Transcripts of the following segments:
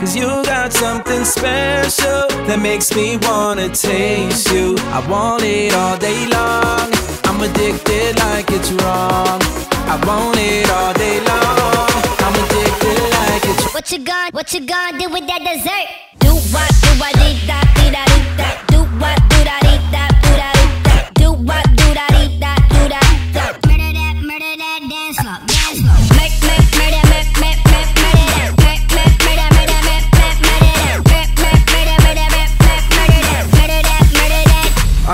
Cause you got something special that makes me wanna taste you. I want it all day long. I'm addicted like it's wrong. I want it all day long. I'm addicted like it's wrong. What you gonna, what you gonna do with that dessert? Do what, do what, dee da, dee da. Do what,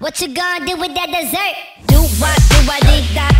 What you gonna, do with that dessert? Do what, do I, dee da,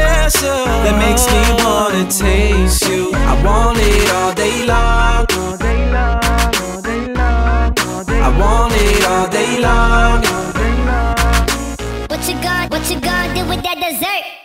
that makes me wanna taste you. I want it all day long. I want it all day long. What you gonna, what you gonna do with that dessert?